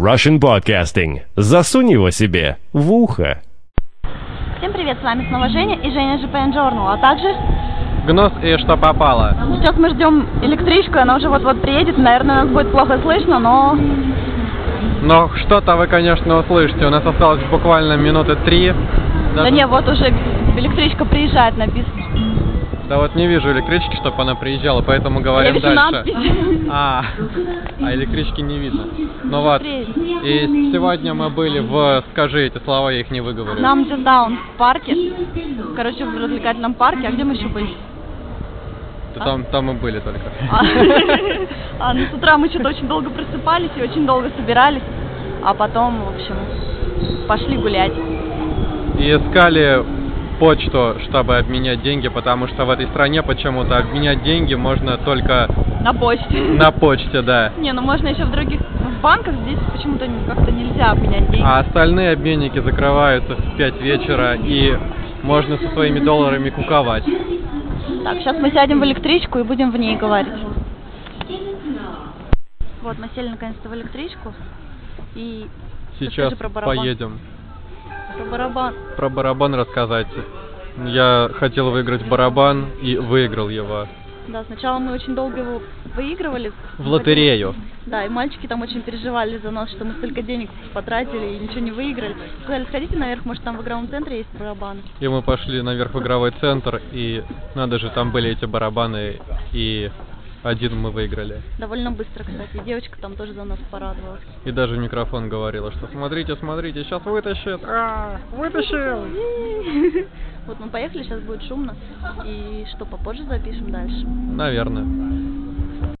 Russian Podcasting. Засунь его себе в ухо. Всем привет, с вами снова Женя и Женя GPN Journal, а также Гнус и что попало. сейчас мы ждем электричку, она уже вот-вот приедет, наверное, нас будет плохо слышно, но Но что-то вы, конечно, услышите. У нас осталось буквально минуты три. да Даже- не, вот уже электричка приезжает, написано. Да вот не вижу электрички, чтобы она приезжала, поэтому говорим Я дальше. А, а электрички не видно. Ну вот. И сегодня мы были в... Скажи эти слова, я их не выговорю. Нам даун в парке, короче, в развлекательном парке, а где мы еще были? Да Там, там мы были только. А, а, ну, с утра мы что-то очень долго просыпались и очень долго собирались, а потом, в общем, пошли гулять. И искали почту, чтобы обменять деньги, потому что в этой стране почему-то обменять деньги можно только На почте. на почте, да. Не, ну можно еще в других в банках, здесь почему-то как-то нельзя обменять деньги. А остальные обменники закрываются в 5 вечера, и можно со своими долларами куковать. Так, сейчас мы сядем в электричку и будем в ней говорить. Вот, мы сели наконец-то в электричку. И Сейчас поедем. Про барабан. Про барабан рассказать. Я хотел выиграть барабан и выиграл его. Да, сначала мы очень долго его выигрывали. В лотерею. Да, и мальчики там очень переживали за нас, что мы столько денег потратили и ничего не выиграли. Сказали, сходите наверх, может там в игровом центре есть барабан. И мы пошли наверх в игровой центр, и надо же, там были эти барабаны, и один мы выиграли. Довольно быстро, кстати. Девочка там тоже за нас порадовалась. И даже микрофон говорила, что смотрите, смотрите, сейчас вытащит. А, вытащил! Вот мы поехали, сейчас будет шумно. И что, попозже запишем дальше? Наверное.